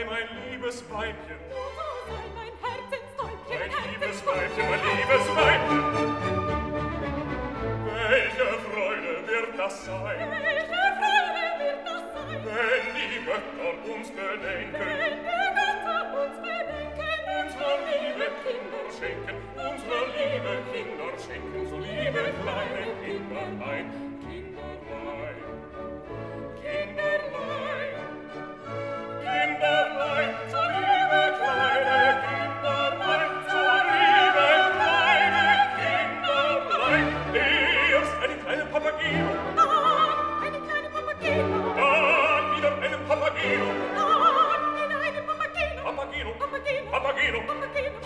sei mein liebes Weibchen. Du sei mein Herzenstäubchen, mein liebes Weibchen, mein liebes Weibchen. Welche Freude wird das sein? Welche